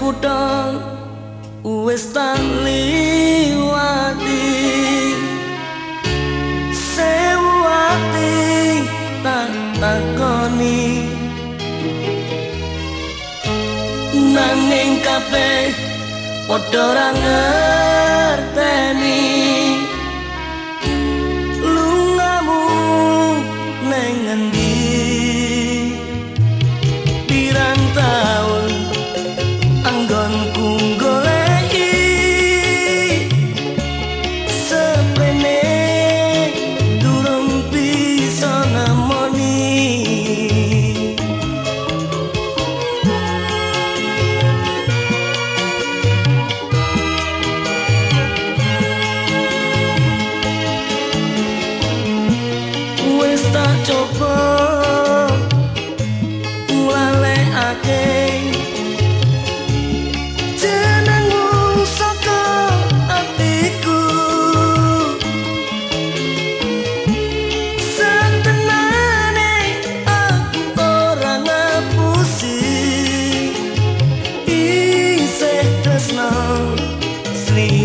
kutha wis tak liwati. Sewati tak takoni. Nanging kabeh padha ra ngerteni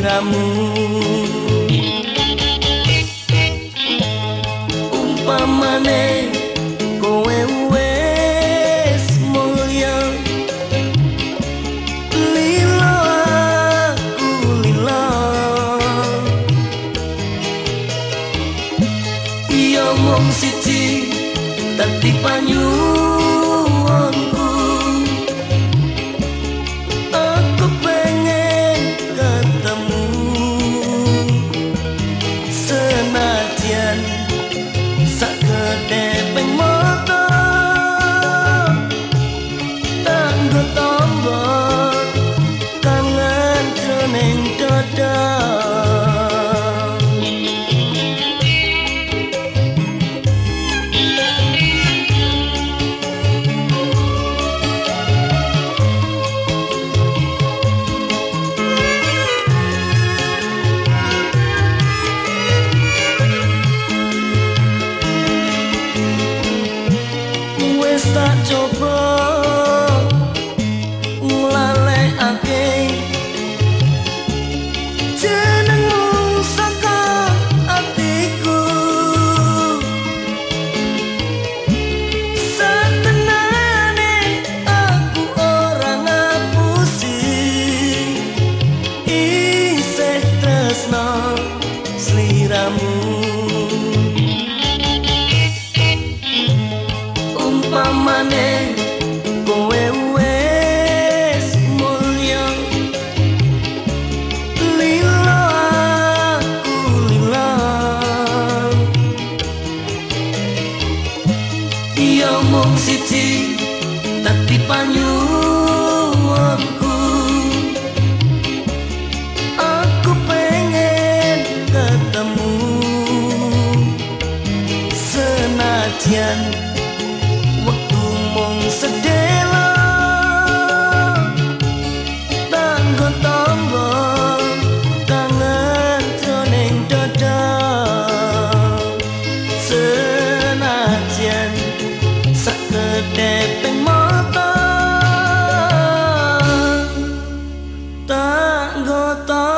sliramu umpamane kowe wes mulya. Lilo aku lilo iya mung siji dadi panyuwunku mung panyuwunku aku pengen ketemu senajan waktu mung sedelo tanggo tombo kangen joning dada tanggo